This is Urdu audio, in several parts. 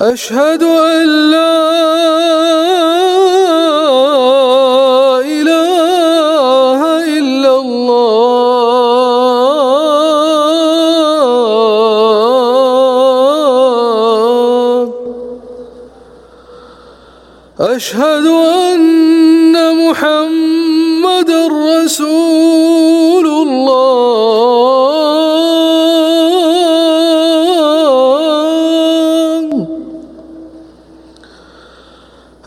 أشهد أن لا إله إلا الله. أشهد أن محمد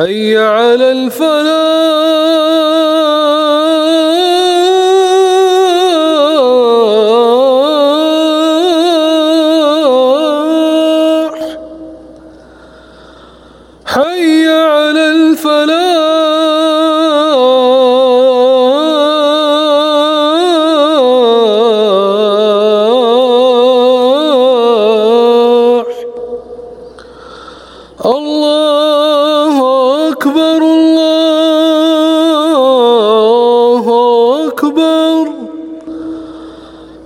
حي على الفلاح. حي اکبر اللہ اکبر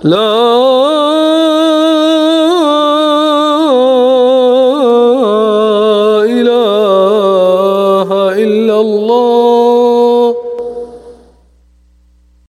لا